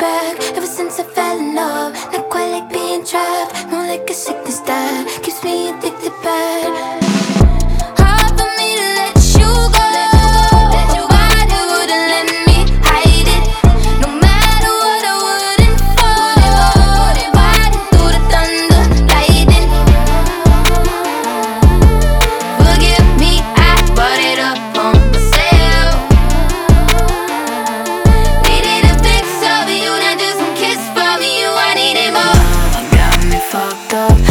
back ever since I fell in love. Not quite like being trapped, more like a sickness that keeps me addicted.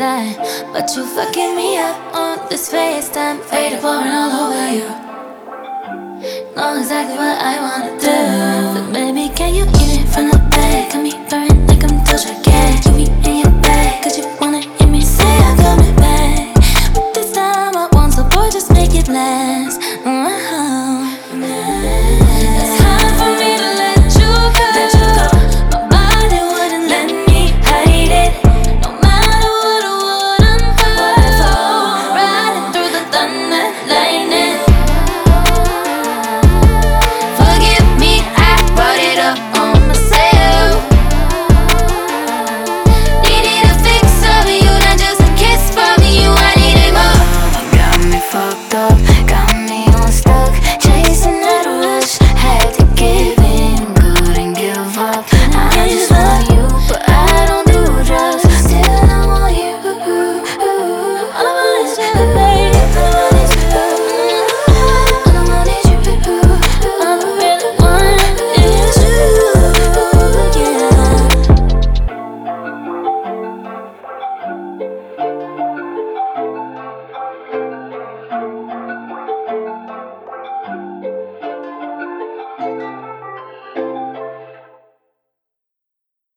time. But you fucking me up on this FaceTime. Faded pouring all over you. Know exactly what I wanna do. So maybe